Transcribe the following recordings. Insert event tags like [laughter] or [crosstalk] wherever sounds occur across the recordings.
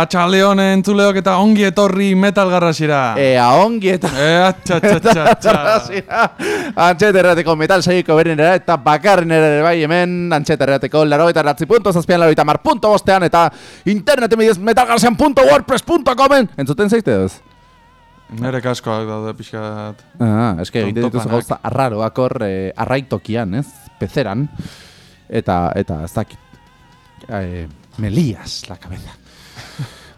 atxalde honen zuleok eta ongi etorri metal garrasira. Ea ongi eta... Ea, txa, txa, txa, txa. Antxeterrateko metal saiko berenera eta bakarren ere bai hemen antxeterrateko laro eta ratzi punto zazpian laro eta mar punto bostean eta internet emidez metalgarrasian.wordpress.comen Entzuten zeite duz? Nere kaskoak daude pixkat. Ah, eske egiten dituzu gauza arraroak hor eh, arraitokian, ez? Pezeran. Eta, eta ez dakit. Eh, Melias la cabeza.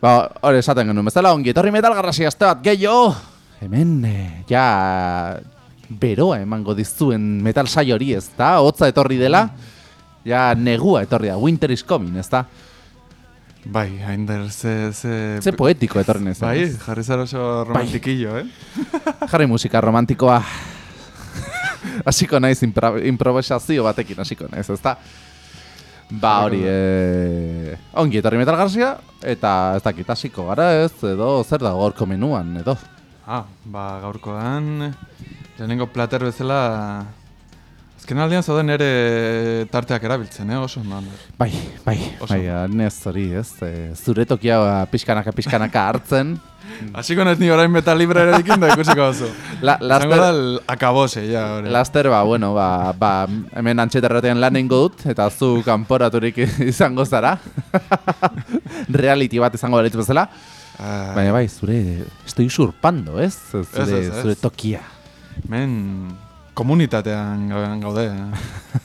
Ba, hori esaten genuen, bezala ongi, etorri metal garrasi aste bat gehiago. Hemen, eh, ja, beroa emango dizuen metal saio hori, ez da? Hotza etorri dela, ja, negua etorri da, winter is coming, ez da? Bai, hainder, ze... Ze, Ze poetiko etorri nezen. Bai, jarri zara oso romantikillo, eh? [laughs] [laughs] Jarri musika romantikoa. [laughs] hasiko naiz impro improvisazio batekin hasiko naiz, ezta? Ba hori, eh, ongi etorri metal garzia, eta ez dakit hasiko gara ez, edo zer dago gorko menuan, edo. Ah, ba, gaurkoan, lehenengo plater bezala... Azken aldean zauden ere tarteak erabiltzen, eh? Oso. Ander. Bai, bai, Oso. bai, anez hori ez, e, zure tokia ba, pixkanaka pixkanaka [laughs] hartzen. Hasiko naiz ni orain metal libre erekin da ikusiko oso. La, da laster, el akabose, ja, hori. laster, ba, bueno, ba, ba, hemen antxeterratean lan egingo dut, eta zu kanporaturik [laughs] izango zara. [laughs] Reality bat izango dara bezala. Ah, Baina bai, zure, estoy usurpando, ez? Zure, Ez, ez, ez. zure tokia. Men, komunitatean ga- gaude.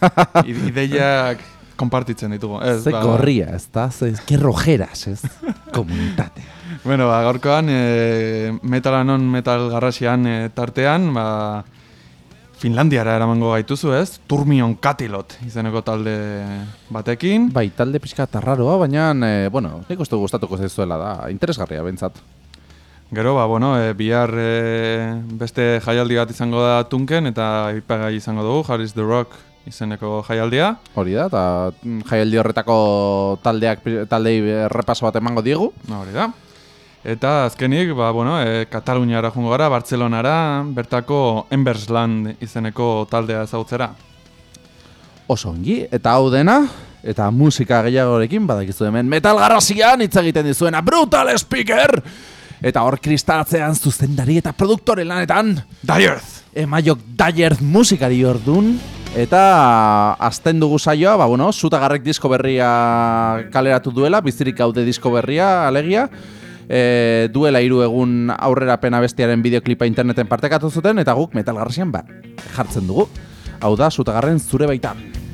[laughs] Ideiak konpartitzen ditugu. Ez, Ze ba, gorria, ez da? Ze, que rojeras, ez? Komunitate. Bueno, ba, gaurkoan, e, metalanon metal garrasian e, tartean, ba, Finlandiara eramango gaituzu ez, Turmion Katilot izeneko talde batekin. Bai, talde pixka tarraroa, baina, e, bueno, nik uste gustatuko zaizuela da, interesgarria bentsat. Gero, ba, bueno, e, bihar e, beste jaialdi bat izango da Tunken, eta ipagai izango dugu, Harris the Rock izeneko jaialdia. Hori da, eta mm, jaialdi horretako taldeak taldei repaso bat emango diegu. Na, hori da. Eta azkenik, ba, bueno, e, Kataluniara jungo gara, Bartzelonara, bertako Embersland izeneko taldea ezagutzera. Oso ongi, eta hau dena, eta musika gehiagorekin, badakizu hemen metal garrasian hitz egiten dizuena Brutal Speaker! Eta hor kristalatzean zuzendari eta produktore lanetan, Die Earth! emaiok Dyer musikari ordun eta azten dugu saioa, ba bueno, zutagarrek disko berria kaleratu duela, bizirik gaude disko berria, alegia. E, duela hiru egun aurrerapena bestiaren bideoklipa interneten partekatu zuten eta guk metal garrasian ba, jartzen dugu. Hau da, zutagarren zure baitan.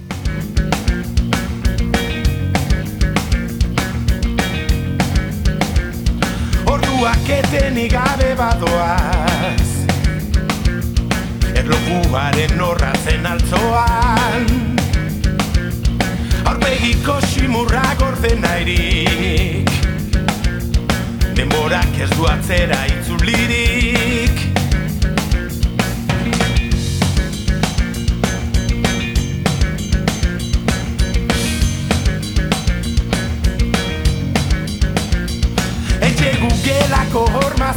Orduak etenik gabe badoaz. Erlojuaren norratzen altzoan. Aurpegiko simurra gorde nahirik. Denborak ez du atzera itzulirik gugelako horma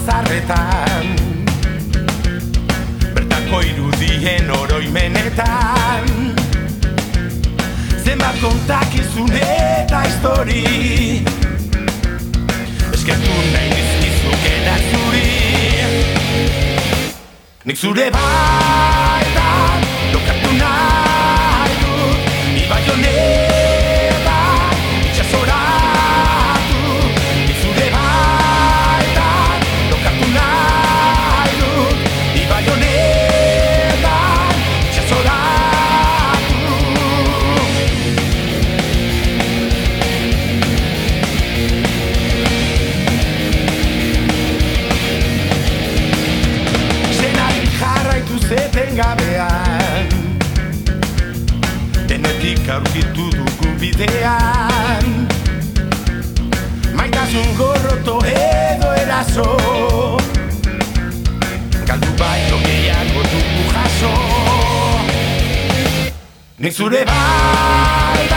Bertako irudien oroimenetan. Zenbat kontakizun eta histori. Eskertu nahi nizkizukenak zuri. Nik zure baitan lokatu nahi dut Ibai honetan bidean. Maitasun gorroto edo eraso. Galdu baino gehiago dugu jaso. Nik zure baita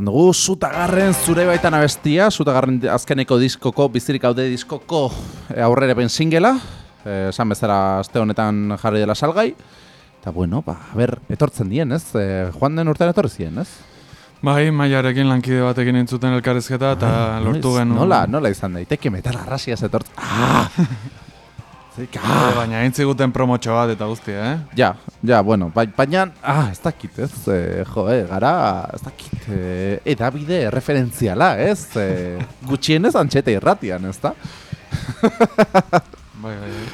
izan dugu, Zutagarren zure baitan abestia, Zutagarren azkeneko diskoko, bizirik haude diskoko e, aurrerepen singela, e, esan bezala aste honetan jarri dela salgai, eta bueno, ba, ber, etortzen dien, ez? E, joan den urtean etorri ziren, ez? Bai, maiarekin lankide batekin entzuten elkarrezketa eta lortu Noiz? genuen. Nola, nola izan daiteke metal arrasia etortzen. Ah! [laughs] Eh, ah! baina entziguten promotxo bat eta guztia, eh? Ja, ja, bueno, bai, baina, ah, ez dakit, ez, e, jo, eh, gara, ez dakit, e, edabide referentziala, ez, e, [laughs] gutxienez antxete irratian, ez da? [laughs] Bai, bai, bai.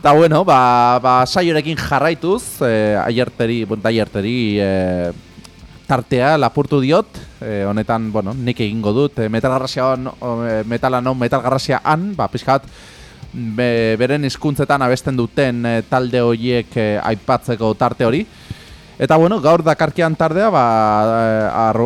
Eta bueno, ba, ba saiorekin jarraituz, eh, aierteri, bon, daierteri eh, tartea lapurtu diot, eh, honetan, bueno, nik egingo dut, eh, metal garrasia on, eh, metala non, metal garrasia han, ba, pixkat, be, beren hizkuntzetan abesten duten eh, talde horiek eh, aipatzeko tarte hori. Eta bueno, gaur dakarkian tardea, ba, eh,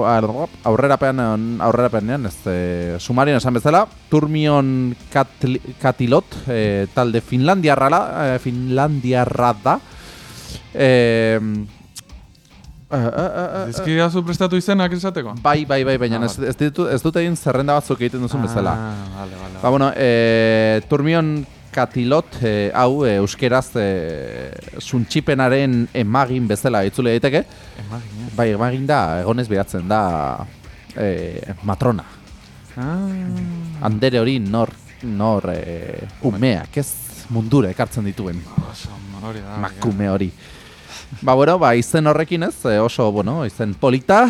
aurrerapean, aurrerapenean, ez, e, sumarien esan bezala, Turmion Katli- Katilot, e, talde Finlandiarra, e, Finlandiarra da. E, e, e, e, e, Dizkidazu prestatu izenak esateko? bai, bai, bai, baina Ah, ez, ez, ditu, ez dut egin zerrenda batzuk egiten duzun bezala. Ah, vale, vale. Ba, bueno, e, Turmion Katilot, e, hau, e, euskeraz, e, suntxipenaren emagin bezala itzule daiteke. Emagina. Bai, emagin da, egonez behatzen da e, matrona. Ah, Andere hori nor, nor e, umeak, ez mundura ekartzen dituen oso, hori da. makume hori. Ba, bueno, ba, izen horrekin ez, e, oso, bueno, izen polita.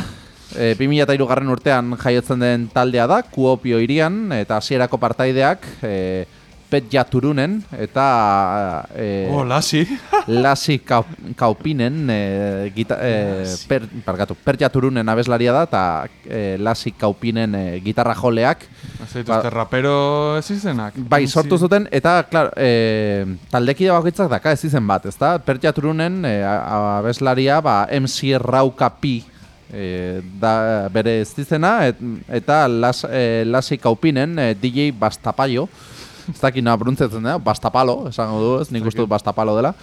E, 2003 garren urtean jaiotzen den taldea da, Kuopio irian, eta hasierako partaideak, e, Petja Turunen, eta e, Oh, lasi. [laughs] Lasi Kau- Kaupinen, e, gita, e, per, pargatu, Perja Turunen abeslaria da, eta e, Lasi Kaupinen e, gitarra joleak, Zaituzte rapero ez izenak? Bai, sortu zuten, eta, klar, e, taldekide bakoitzak daka ez izen bat, ezta? Pertia Turunen e, abeslaria, ba, MC Rauka Pi e, da bere ez izena, et, eta las, e, Lasi Kaupinen e, DJ Bastapaio, ez dakit noa bruntzetzen da, Bastapalo, esango du, ez nik uste dut Bastapalo dela.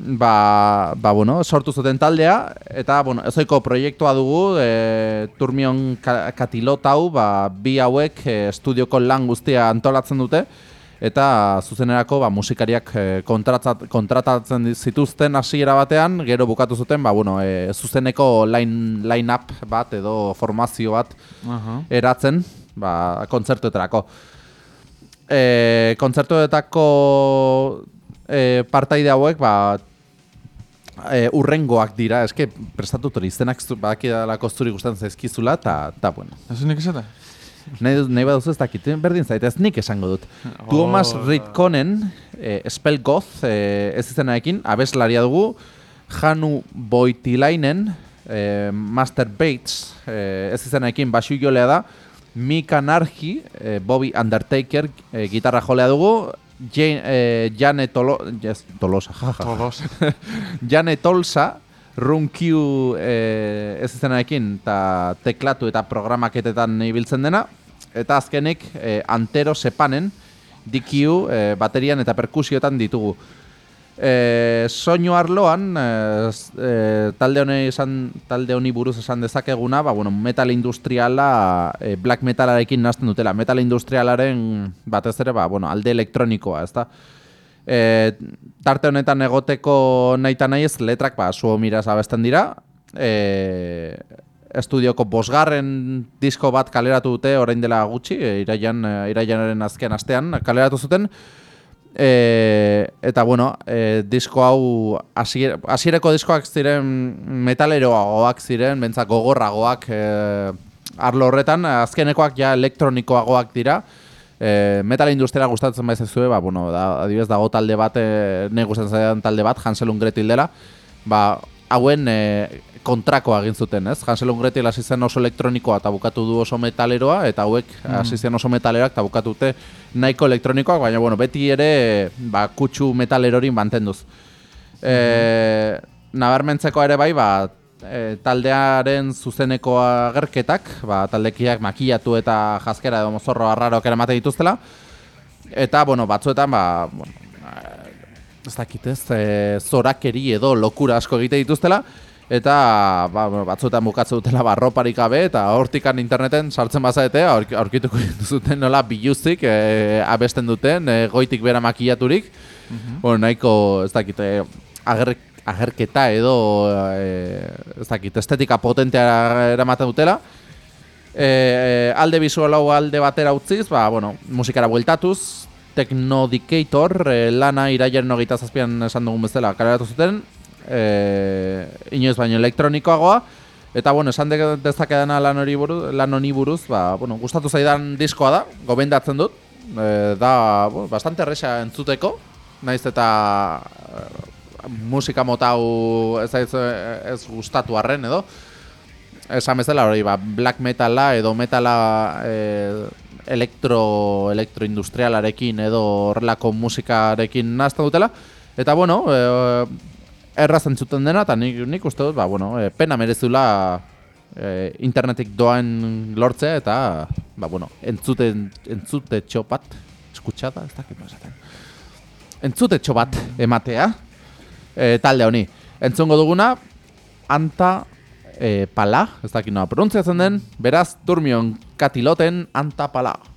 Ba, ba, bueno, sortu zuten taldea, eta, bueno, ezoiko proiektua dugu, e, Turmion ka, katilot hau, ba, bi hauek e, estudioko lan guztia antolatzen dute, eta zuzenerako ba, musikariak e, kontratzat, kontratatzen zituzten hasiera batean, gero bukatu zuten, ba, bueno, e, zuzeneko line, line-up bat edo formazio bat Aha. eratzen, ba, kontzertuetarako. E, kontzertuetako e, partaide hauek, ba, e, urrengoak dira, eske prestatu hori iztenak badakidalako zuri gustatzen zaizkizula, eta, ta, bueno, Ez nik esate? nahi, nahi baduzu ez dakit, berdin zait, ez nik esango dut. Oh, Tuomas. Ritkonen, e, Spell Goth, e, ez izenarekin, abeslaria dugu, Janu Boitilainen, e, Master Bates, e, ez izenarekin, basu jolea da, Mika Narji, e, Bobby Undertaker, e, gitarra jolea dugu, Jane, e, Jane Tolo, yes, Tolosa, jaja. Todos. [laughs] Jane Tolsa, Runkiu e, ez izenarekin, eta teklatu eta programaketetan ibiltzen dena, eta azkenik e, Antero Sepanen, DQ e, baterian eta perkusiotan ditugu. E, soinu arloan, e, e, talde honi esan, talde honi buruz esan dezakeguna, ba, bueno, metal industriala e, black metalarekin nazten dutela. Metal industrialaren batez ere, ba, bueno, alde elektronikoa, ezta? E, tarte honetan egoteko nahi eta nahi ez, letrak ba, suo miraz abesten dira. E, estudioko bosgarren disko bat kaleratu dute orain dela gutxi, iraian, iraianaren azken astean kaleratu zuten. E, eta bueno, e, disko hau hasier- hasierako diskoak ziren metaleroagoak ziren, bentzak gogorragoak e, arlo horretan, azkenekoak ja elektronikoagoak dira. E, metal industria gustatzen baiz zue, ba, bueno, da, adibidez dago talde bat, e, ne gustatzen zaidan talde bat, Hansel Ungretil dela, ba, hauen e, kontrakoa egin zuten, ez? Hansel Ungretil hasi zen oso elektronikoa eta bukatu du oso metaleroa, eta hauek hasi zen oso metaleroak eta bukatu dute nahiko elektronikoak, baina, bueno, beti ere, ba, kutsu metalerorin mantenduz. E, nabarmentzeko ere bai, ba, e, taldearen zuzeneko agerketak, ba, taldekiak makillatu eta jaskera edo mozorro arraroak eramaten dituztela, eta, bueno, batzuetan, ba, bueno, eh, ez dakit ez, e, zorakeri edo lokura asko egite dituztela, eta ba, bueno, batzuetan bukatzen dutela barroparik gabe eta hortikan interneten sartzen bazaete aurki- aurkituko [laughs] zuten nola biluzik e, abesten duten e, goitik bera makillaturik. Bueno, nahiko ez dakit e, ager, agerketa edo e, ez dakit estetika potentea eramaten dutela. E, alde visual hau alde batera utziz ba, bueno, musikara bueltatuz Technodicator e, lana iraiaren hogeita zazpian esan dugun bezala kaleratu zuten e, inoiz baino elektronikoagoa eta bueno, esan de- dezakedana lan hori buruz, lan honi buruz, ba, bueno, gustatu zaidan diskoa da, gomendatzen dut. E, da, bueno, bastante erresa entzuteko, naiz eta e, musika mota hau ez, ez, ez gustatu arren edo. Esan bezala hori, ba, black metala edo metala e, elektro, elektroindustrialarekin edo horrelako musikarekin nazta dutela. Eta bueno, e, erraz entzuten dena, eta nik, nik uste dut, ba, bueno, e, pena merezula e, internetik doan lortzea, eta, ba, bueno, entzute, entzute txopat, eskutxada, ez dakit esaten. Entzute txopat ematea, e, talde honi. Entzungo duguna, anta e, pala, ez dakit nola pronuntziatzen den, beraz, turmion katiloten anta pala.「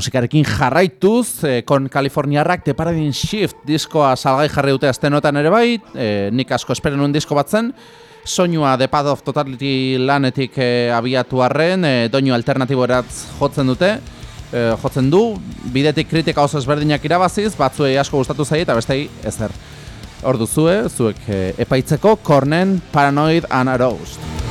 musikarekin jarraituz, e, kon Kaliforniarrak The Paradigm Shift diskoa salgai jarri dute aztenotan ere bai, e, nik asko esperen nuen disko bat zen, soinua The Path of Totality lanetik e, abiatu arren, e, doinu alternatibo eratz jotzen dute, e, jotzen du, bidetik kritika oso ezberdinak irabaziz, batzuei asko gustatu zaie eta bestei ezer. Hor duzue, zuek e, epaitzeko, Kornen Paranoid and Aroused.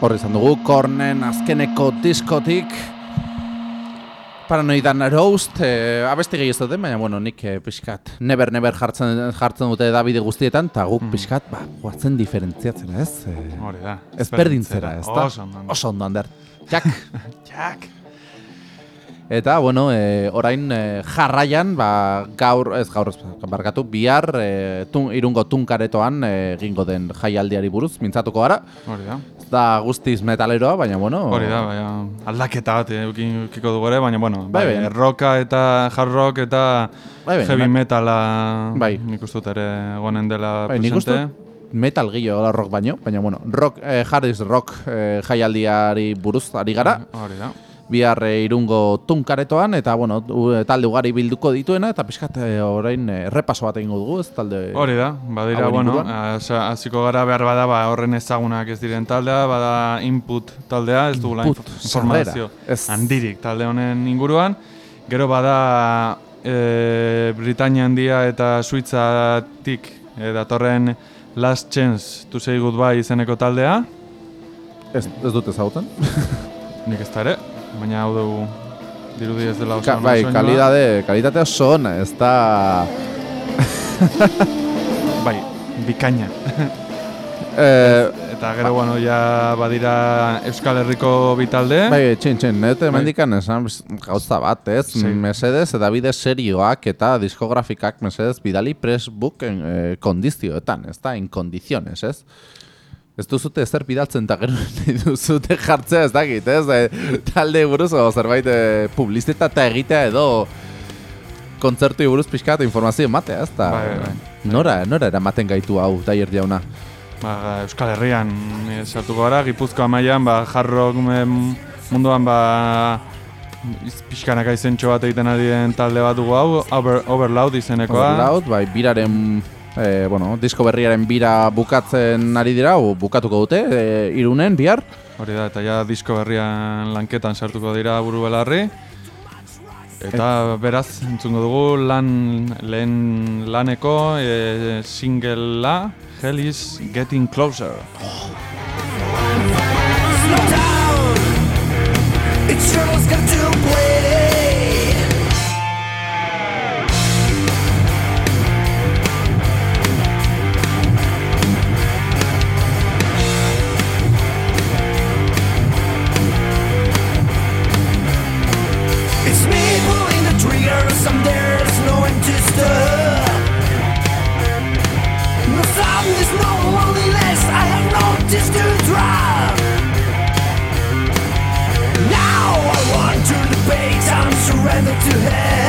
Hor izan dugu, Kornen azkeneko diskotik Paranoidan Roast, e, abesti gehi ez dute, baina bueno, nik e, pixkat never never jartzen, jartzen dute Davide guztietan, eta guk pixkat, ba, guatzen diferentziatzen, ez? E, Hori da. ezberdintzera, ez da? Oso ondo. Oso Ander. Jak! [laughs] Jak. Eta, bueno, e, orain e, jarraian, ba, gaur, ez gaur, barkatu, bihar, e, tun, irungo tunkaretoan egingo den jaialdiari buruz, mintzatuko gara. Hori da. Da guztiz metaleroa, baina, bueno... Hori da, baina aldaketa bat eukin- edukiko dugu ere, baina bueno, Bai, bai, rocka eta hard rock eta Bai, heavy bai. metala Bai. nik uste dut ere egonen dela Bai, nik presente. dut metal gehiago da rock baino, baina bueno, rock, eh, hard rock eh, jaialdiari buruz ari gara. Hori da. Bihar eh, irungo tunkaretoan, eta bueno, u- talde ugari bilduko dituena, eta pixkat eh, orain eh, errepaso bat egingo dugu, ez talde... Hori da, badira, bueno, hasiko gara behar bada ba, horren ezagunak ez diren taldea, bada input taldea, ez dugula Input, info- informazio ez. handirik talde honen inguruan. Gero bada e, Britania handia eta Suitzatik e, datorren Last Chance to Say Goodbye izeneko taldea, Ez, ez dut ezagutzen. nik ez da ere, baina hau dugu dirudi ez dela oso Ka, bai, kalidade, kalitate oso ona, ez da... [laughs] Bai, bikaina. [laughs] Eh, Eta gero, bueno, ja badira Euskal Herriko bitalde. Bai, txin, txin, nete mendikan esan gauza bat, ez? Sí. Mesedez, eta bide serioak eta diskografikak mesedez bidali pressbook en, eh, kondizioetan, ez da, in kondiziones, ez? Ez duzute ezer bidaltzen eta gero [laughs] duzute jartzea ez dakit, ez? E, talde buruz o zerbait e, publizitatea egitea edo kontzertu buruz pixka eta informazio ematea, ez da? Bai, bai, bai. Nora, nora eramaten gaitu hau, Daier jauna? Ba, Euskal Herrian e, sartuko gara, Gipuzkoa mailan ba, jarrok munduan ba, pixkanaka izentxo bat egiten ari den talde bat dugu hau, over, Overloud izenekoa. Overloud, bai, biraren, e, bueno, disko berriaren bira bukatzen ari dira, o bukatuko dute, e, irunen, bihar. Hori da, eta ja disko berrian lanketan sartuko dira buru belarri. Eta beraz, entzungo dugu lan, lehen laneko e, singlea Hell is Getting Closer. Slow down. It sure's got to hell.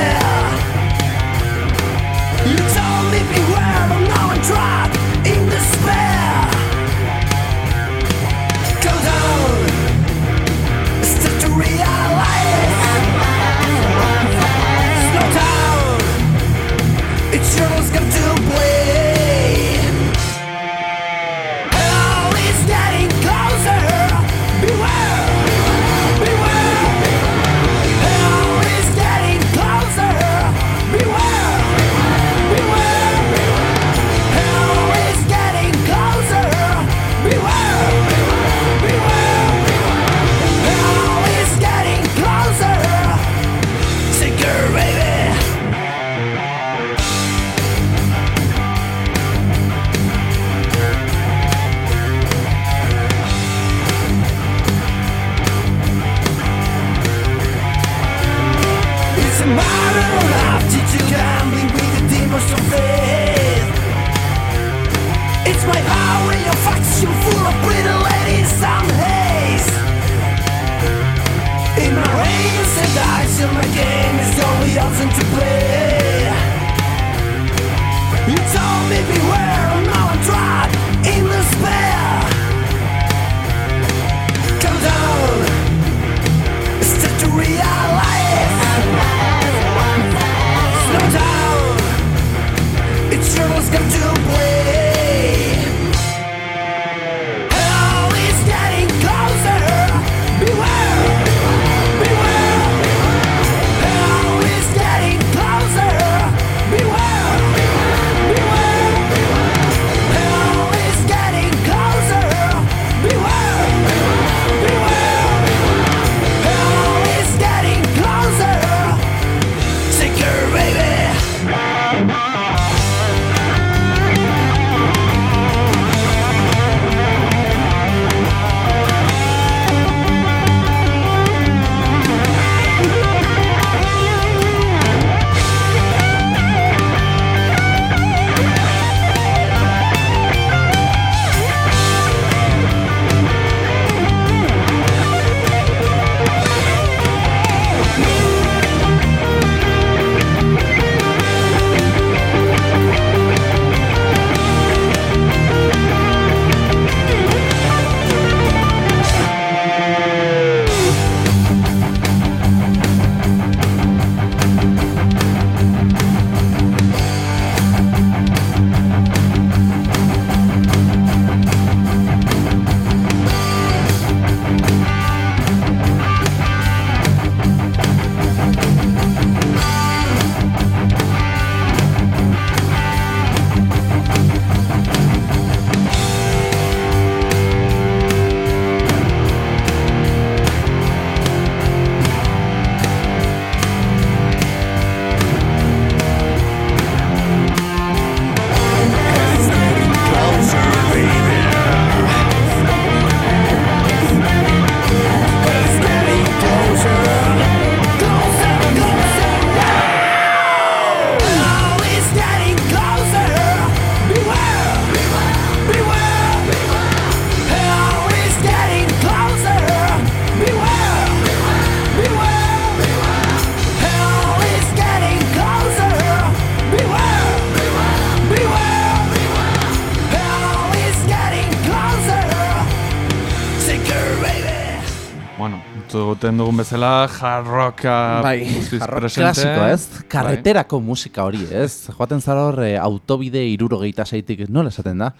Bezala, hard rocka Bai, guztiz jarro presente. klasiko, ez? Bai. Karreterako musika hori, ez? Joaten zara hor eh, autobide irurogeita seitik, nola esaten da?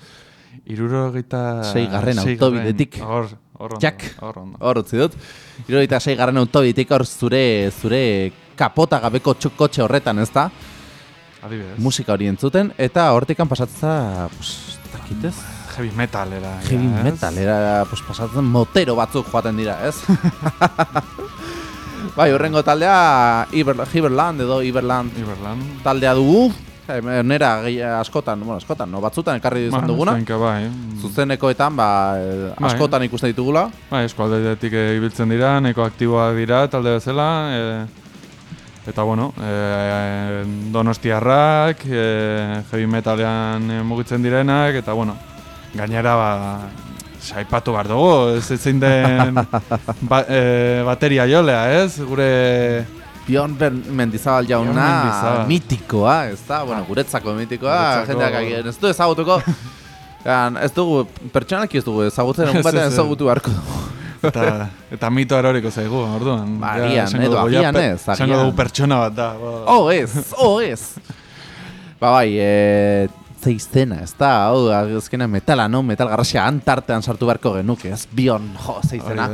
Irurogeita... Seigarren autobidetik. Hor, hor ondo. Jak. Hor utzi dut. Irurogeita seigarren autobidetik hor zure, zure kapota gabeko txuk kotxe horretan, ez da? Adibidez. Musika hori entzuten, eta hortikan pasatzen, pues, dakitez? Heavy metal era. ja, Heavy ez? metal, era, pues, pasatzen motero batzuk joaten dira, ez? [laughs] bai, horrengo taldea, Iber, Iberland edo Iberland Iberland. taldea dugu. Eh, Nera askotan, bueno, askotan, no, batzutan ekarri izan Bueno, duguna. zuenka bai. Zuzenekoetan, ba, eh, Bai. askotan ikusten ditugula. Bai, eskualdeetik eh, ibiltzen dira, neko aktiboak dira talde bezala. E, eta bueno, e, donostiarrak, e, heavy metalean eh, mugitzen direnak, eta bueno, gainera ba, saipatu behar dugu, ez zein den [laughs] ba, e, bateria jolea, ez? Gure Bion Ben- Mendizabal jauna Mendizabal. mitikoa, ez da? Bueno, guretzako mitikoa, jendeak agian ez du ezagutuko. [laughs] Gan, ez dugu, pertsonalki ez dugu ezagutzen, [laughs] egun batean ez, ez. ezagutu beharko dugu. eta, eta mito eroriko zaigu, orduan. Ba, Ja, agian, esango edo ja, agian ez, agian. dugu pertsona bat da. ba. Oh, ez, oh, ez. ba, bai, e, ze izena, ez da, hau, azkena metala, no? Metal garrasia antartean sartu beharko genuke, ez bion, jo, ze izena.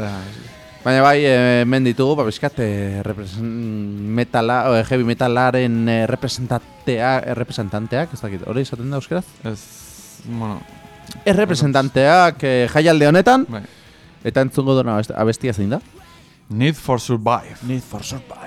Baina bai, e, hemen ditugu, ba, bizkat, e, represen- metala, o, heavy metalaren representatea, representanteak, ez dakit, hori izaten da euskeraz? Ez, bueno, Errepresentanteak e, jaialde honetan, bai. eta entzungo abest- abestia zein da? Need for survive. Need for Survive.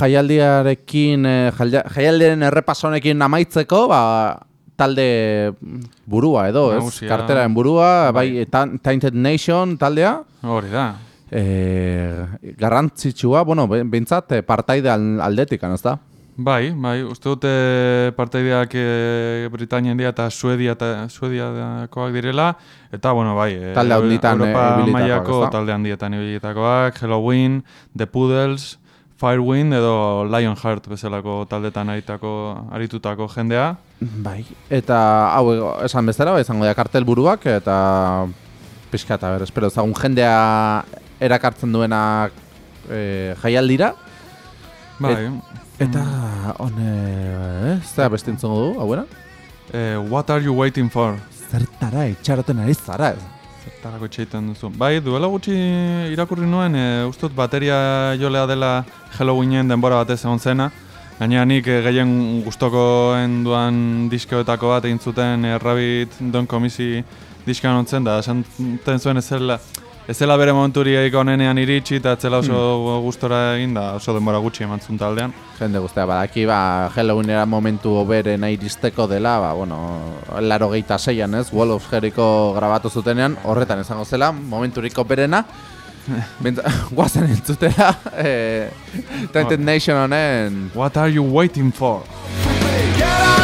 Jaialdiarekin, eh, jaialdiaren errepaso honekin amaitzeko, ba, talde burua edo, ez? Nagusia. Karteraren burua, bai, Tan- Tainted Nation taldea. Hori da. E, garrantzitsua, bueno, behintzat eh, partaide al- aldetik, ez da? Bai, bai, uste dute parteideak e, Britania handia eta Suedia eta Suediakoak direla eta bueno, bai, e, Talde handitan, Europa mailako ezta? talde handietan ibilitakoak, Halloween, The Poodles, Firewind edo Lionheart bezalako taldetan aritako, aritutako jendea. Bai. Eta, hau, esan bezala, bai, izango da kartel buruak, eta pixka eta ber, espero, ezagun jendea erakartzen duena e, jaialdira. Bai, Eta, hone, eh, ez da beste entzongo du, hauena? e, What are you waiting for? Zertara, itxaroten ari zara, ez? Zertarako itxeiten duzu. Bai, duela gutxi irakurri nuen, e, ustut bateria jolea dela Halloweenen denbora batez egon zena. Gainera nik e, gehien gustokoen duan diskoetako bat egin zuten e, Rabbit Don Komisi diskan ontzen da, esan zuen ez zela, ez zela bere momenturiak onenean iritsi eta zela oso gustora egin da, oso denbora gutxi eman zuen taldean. Jende guztia, badaki, ba, Halloweenera momentu oberen iristeko dela, ba, bueno, laro geita zeian, ez? Wall of Jericho grabatu zutenean, horretan izango zela, momenturik operena. [laughs] Bentsa, guazen entzutera, eh, Tainted Nation honen, What are you waiting for? Get out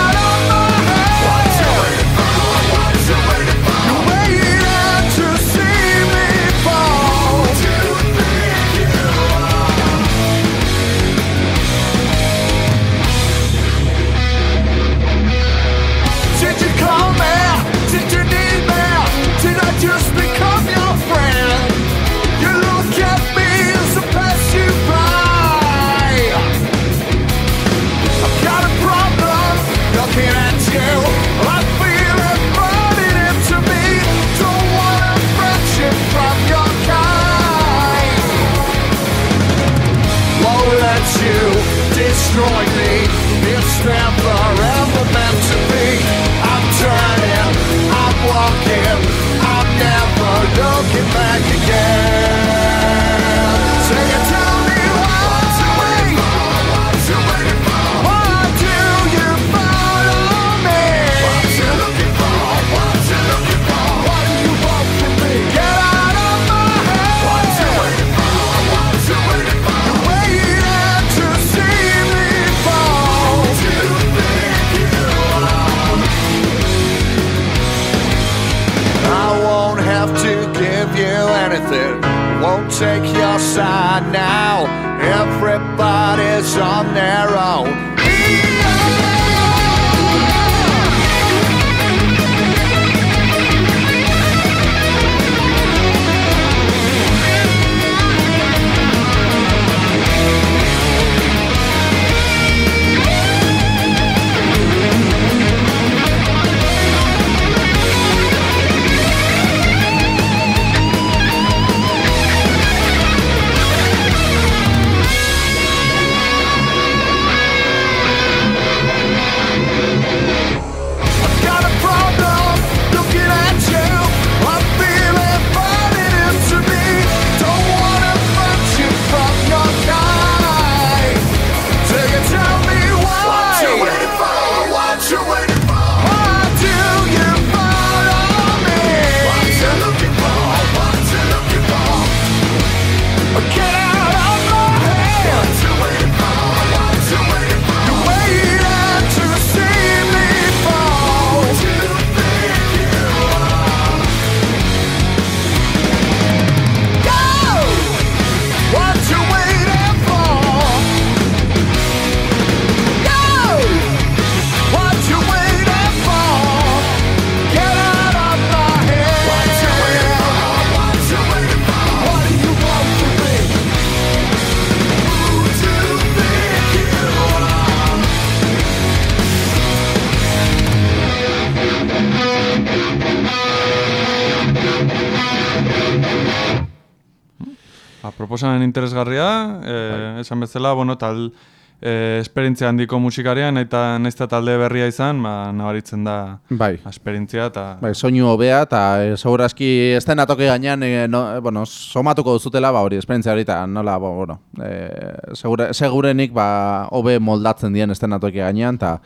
Ba, proposamen interesgarria, eh, esan bezala, bueno, tal eh, esperientzia handiko musikarian eta nahiz eta talde berria izan, ba, nabaritzen da bai, esperientzia eta bai, soinu hobea, eta e, segurazki estena toke gainean, e, no, e, bueno, somatuko duzutela, ba, hori, esperientzia hori, eta nola, bo, bueno, e, segure, segurenik, ba, hobe moldatzen dien estena toke gainean, eta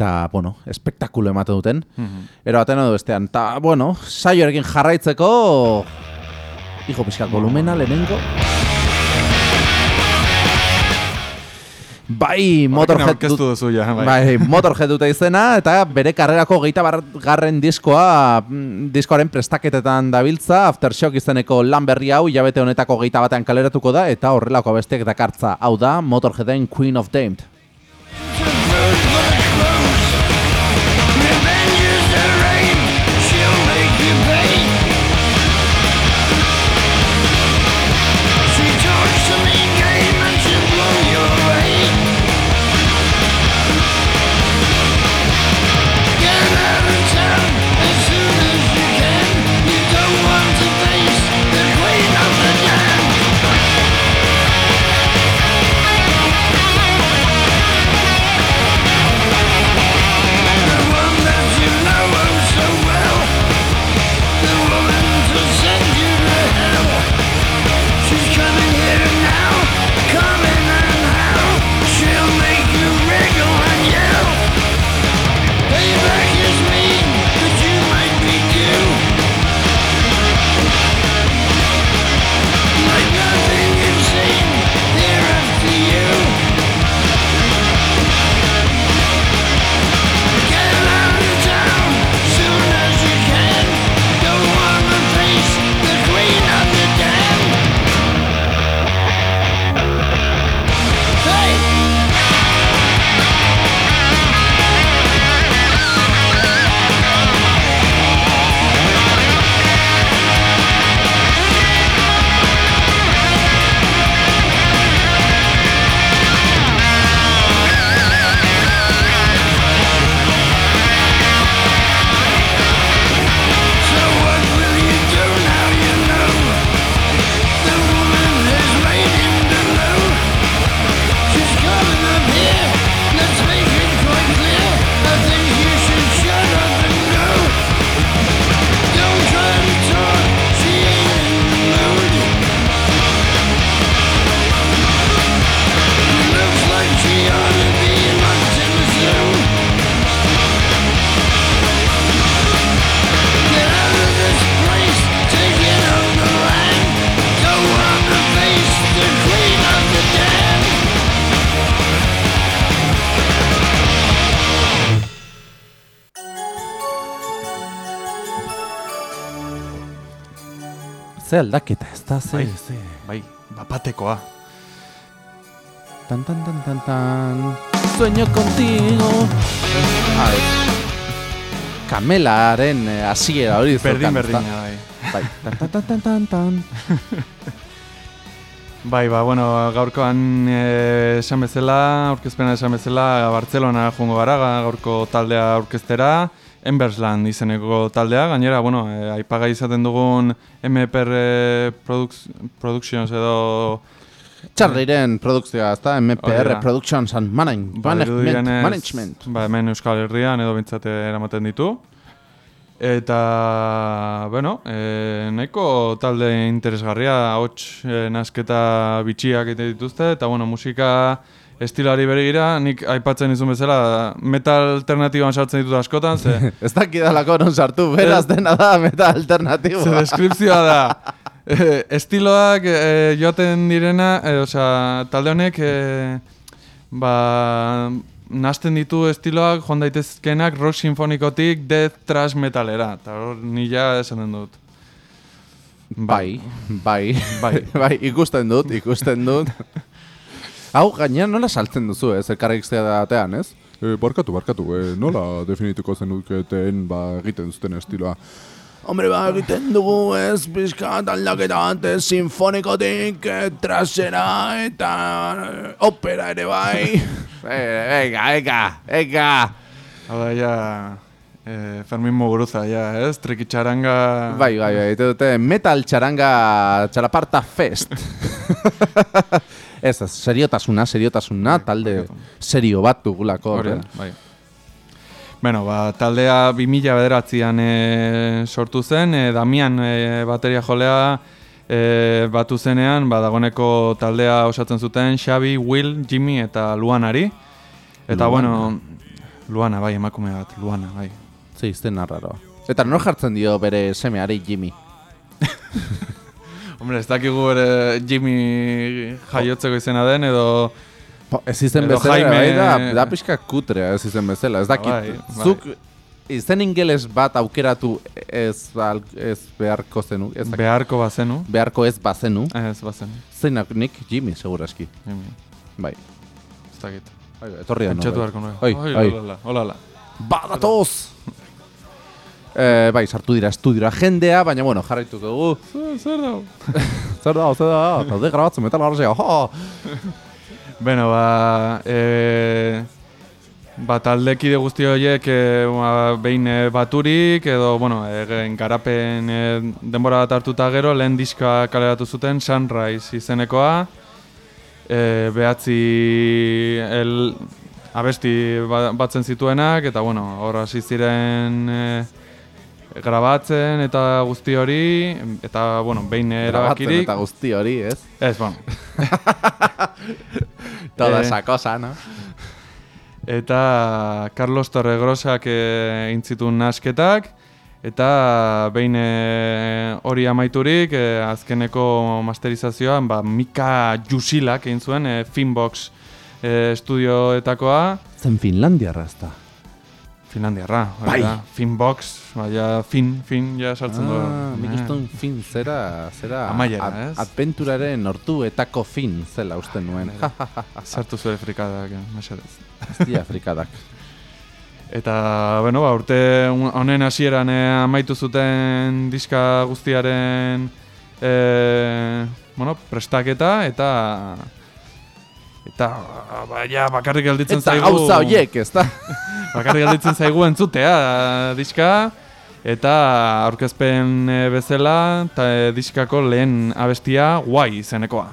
eta, bueno, espektakulo ematen duten. Mhm. Ero baten edo bestean. Ta, bueno, saioarekin jarraitzeko... Igo pixkat volumena, lehenengo. Bai, Motorhead dut, duzu ja, bai. bai, Motorhead dute izena, eta bere karrerako geita garren diskoa, mm, diskoaren prestaketetan dabiltza, Aftershock izeneko lan berri hau, hilabete honetako geita batean kaleratuko da, eta horrelako besteak dakartza. Hau da, Motorheaden Queen of Damned. Ze aldaketa, ez da, ze, Bai. ze. Bai, bapatekoa. Tan, tan, tan, tan, tan. Sueño contigo. Ah. Kamelaren hasiera hori Berdin berdina, bai. Bai, tan, tan, tan, tan, tan. Bai, ba, bueno, gaurkoan eh, esan bezala, aurkezpena esan bezala, Bartzelona joango gara, ga- gaurko taldea aurkeztera, Embersland izeneko taldea, gainera, bueno, eh, aipagai izaten dugun MPR Produc Productions edo Charliren produkzioa, ezta? MPR. Productions and Management. Badirudi Management. Management. Ba, hemen Euskal Herrian edo bintzate eramaten ditu. Eta, bueno, e, nahiko talde interesgarria, hots e, nasketa bitxiak egiten dituzte, eta, bueno, musika estilari begira, nik aipatzen izun bezala, metal alternatiboan sartzen ditut askotan, ze, [laughs] Ez dakidalako non sartu, beraz dena da meta alternatiboa. ze deskripzioa da. [laughs] E, estiloak e, joaten direna, e, osea, talde honek, e, ba, nasten ditu estiloak joan daitezkenak rock sinfonikotik death thrash metalera, eta hor nila esaten dut. Bai, bai, Bai. [laughs] bai, ikusten dut, ikusten dut. Hau, gainean nola saltzen duzu, ez, elkarrik batean, ez? E, barkatu, barkatu, e, nola definituko zenuketen ba, egiten zuten estiloa? Hombre, ba, egiten dugu, ez, pixka aldaketa antes, sinfonikotik, eh, trasera eta eh, opera ere bai. [laughs] Ega, ega, ega. Hau da, ja, e, Fermin Muguruza, ja, ez? Trikitxaranga... Bai, bai, bai, egiten dute metal txaranga txalaparta fest. [laughs] ez, ez, seriotasuna, seriotasuna, talde serio bat dugulako. Hori horren. bai. Bueno, ba, taldea 2000 bederatzean e, sortu zen, e, Damian e, bateria jolea e, batu zenean, ba, dagoneko taldea osatzen zuten Xabi, Will, Jimmy eta Luanari. Eta, Luana. bueno, Luana, bai, emakume bat, Luana, bai. Ze izten arraroa. Eta nor jartzen dio bere semeari Jimmy? [laughs] Hombre, ez dakigu ere Jimmy jaiotzeko izena den, edo... Bo, ez izen Edo bezala, Jaime- bai da, da pixka kutrea ez izen bezala. Ez dakit, Bai, bai. zuk izen ingeles bat aukeratu ez, al, ez beharko zenu, ez dakit, Beharko bazenu. beharko ez bazenu, Ez bazenu. zeinak nik Jimmy, seguraski. Jimmy, Bai. ez dakit. Bai, etorri da Pentsatu beharko nuke. Oi, Oi. Olala, olala. Badatoz! Eh, bai, sartu dira estudiora jendea, baina bueno, jarraituko dugu. Zer, zer dago? [laughs] Zer da, zer da, zaude grabatzen metal garrasia, jo! [laughs] Bueno, ba, e, ba taldekide guzti horiek e, ba, behin e, baturik edo, bueno, e, garapen e, denbora bat hartuta gero, lehen diska kaleratu zuten Sunrise izenekoa, e, behatzi el, abesti ba- batzen zituenak, eta bueno, hor hasi ziren e, grabatzen eta guzti hori, eta bueno, behin Grabatzen erabakirik, eta guzti hori, ez? ez, bueno, [laughs] Toda Eh, esa cosa, no? Eta Carlos Torregrosak eh, egin zituen nasketak, eta behin eh, hori amaiturik, eh, azkeneko masterizazioan, ba, Mika Jusilak egin zuen, eh, Finbox eh, estudioetakoa, Zen Finlandiarra ez da. Finlandiarra, Bai. da, Finbox, baina fin, fin, ja sartzen du. Ah, nik Eh, uste fin zera, zera Amaiera, ez? adventuraren ortuetako fin zela uste nuen. Sartu zure frikadak, eh, mesedez. Aztia frikadak. [laughs] Eta, bueno, ba, urte honen hasieran eh, amaitu zuten diska guztiaren eh, bueno, prestaketa eta eta ba, ja, bakarrik gelditzen Eta zaigu gauza hoiek, ez da? [laughs] bakarrik gelditzen zaigu entzutea diska eta aurkezpen eh, bezala eta eh, diskako lehen abestia guai izenekoa.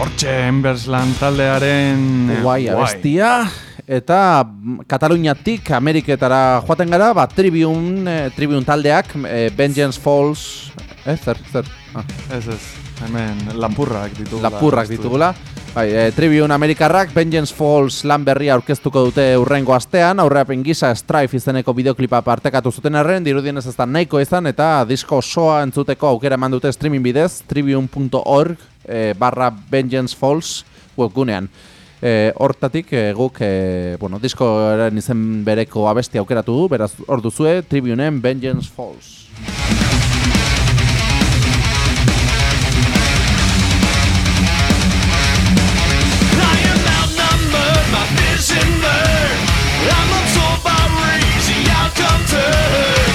Hortxe, Embersland taldearen... eh, Guai abestia. Eta mm, Kataluniatik Ameriketara joaten gara, ba, Tribune, eh, Tribune taldeak, eh, Vengeance Falls, eh, zer, zer, ah, Ez ez, hemen lapurrak ditugula. lapurrak estu- ditugula. Bai, eh, Tribune Amerikarrak Vengeance Falls lan berria aurkeztuko dute urrengo astean, aurreapen gisa Strife izeneko bideoklipa partekatu zuten arren, dirudienez ez da nahiko izan, eta disko osoa entzuteko aukera eman dute streaming bidez, tribune.org eh, barra Vengeance Falls webgunean. Eh, hortatik eh, guk eh, bueno, diskoaren izen bereko abesti aukeratu du, beraz hor duzue Tribuneen Vengeance Falls. I'm absorbed by crazy outcome turns. Bit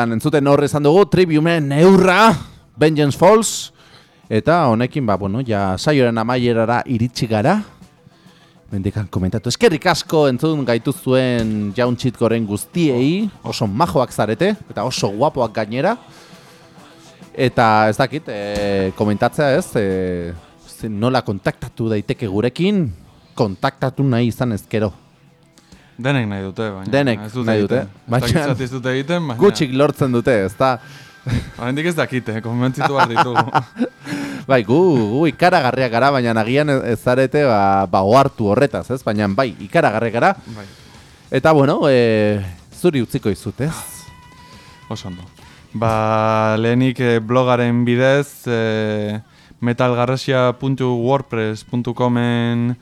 Zitzaidan, entzuten horre esan dugu, Triviumen neurra, Vengeance Falls, eta honekin, ba, bueno, ja saioaren amaierara iritsi gara. Mendikan komentatu, eskerrik asko entzun gaituzuen jaun txitkoren guztiei, oso majoak zarete, eta oso guapoak gainera. Eta ez dakit, e, komentatzea ez, e, nola kontaktatu daiteke gurekin, kontaktatu nahi izan ezkero. Denek nahi dute, baina. Denek ez dute nahi dute, baina- Ez dute egiten, baina. Gutxik lortzen dute, ez da? Oraindik ez dakite, konbentzitu behar ditugu. [laughs] Bai, gu, gu ikaragarriak gara, baina agian ez zarete ba, ba ohartu horretaz, ez? Baina bai, ikaragarriak gara. bai, Eta bueno, e, zuri utziko izut, ez? oso ondo. Ba, lehenik eh, blogaren bidez, eh, metalgarrasia.wordpress.comen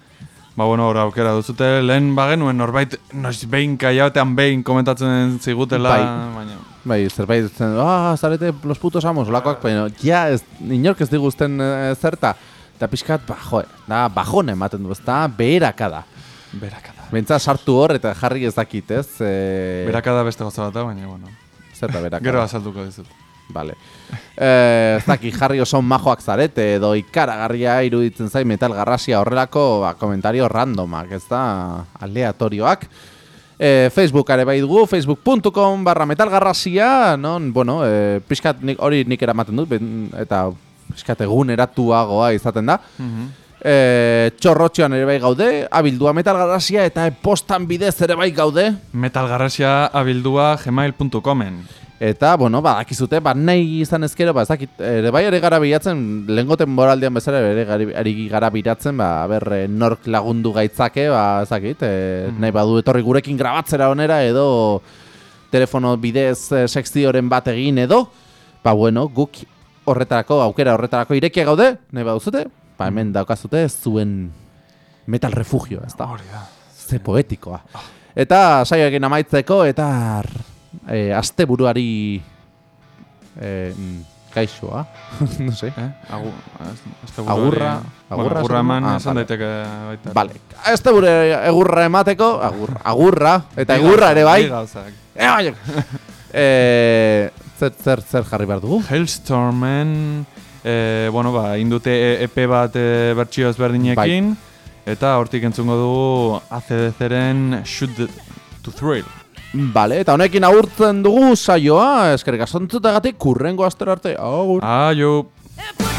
Ba, bueno, hor aukera duzute, lehen bagenuen norbait, noiz behin kaiatean behin komentatzen zigutela, Bai. baina... Bai, zerbait zen, ah, zarete los putos amos, olakoak, baina, ja, ez, inork ez diguzten e, zerta. Eta pixkat, ba, jo, da, bajone ematen du, ez da, beherakada. Berakada. Bentsa sartu hor eta jarri ez dakit, ez? E, Berakada beste gauza bat da, baina, bueno. Zer da berakada? Gero azalduko dizut. Vale. Eh, ez dakit jarri oso majoak zarete edo ikaragarria iruditzen zai metal garrasia horrelako ba, komentario randomak, ez da aleatorioak. Eh, Facebook ere bai dugu, facebook.com barra metalgarrasia, non, bueno, eh, pixkat nik, hori nik eramaten dut, ben- eta pixkat eguneratuagoa izaten da. Eh, txorrotxoan ere bai gaude, abildua metalgarrasia eta postan bidez ere bai gaude. Metalgarrasia abildua gmail.comen. Eta, bueno, badakizute, ba, nahi izan ezkero, ba, ez dakit, ere bai ere gara bilatzen, lehengoten moraldean bezala, ere gari- ari gara biratzen, ba, ber, eh, nork lagundu gaitzake, ba, ez dakit, e, nahi badu etorri gurekin grabatzera onera, edo telefono bidez e, sextioren bat egin, edo, ba, bueno, guk horretarako, aukera horretarako irekia gaude, nahi baduzute, ba, hemen daukazute zuen metal refugio, ez da? Hori da. Ze poetikoa. Eta saioekin amaitzeko eta e, asteburuari e, mm, kaixoa, [laughs] no sé. Eh? Agu, az- azte Agurra- buruari- agurra bueno, agurra esan eman? Ah, esan vale. daiteke baita. Vale, asteburu egurra emateko, agur, agurra, eta egurra ere bai. Bi gauzak. E, bai. [laughs] e, zer, zer, zer jarri behar dugu? Hailstormen, eh, bueno, ba, indute EP bat eh, bertsio ezberdinekin, Bai. eta hortik entzungo dugu ACDC-ren Shoot the, to Thrill. Vale, eta honekin agurtzen dugu saioa, eskerrik asko entzutagatik, kurrengo astero arte, agur. Aio! And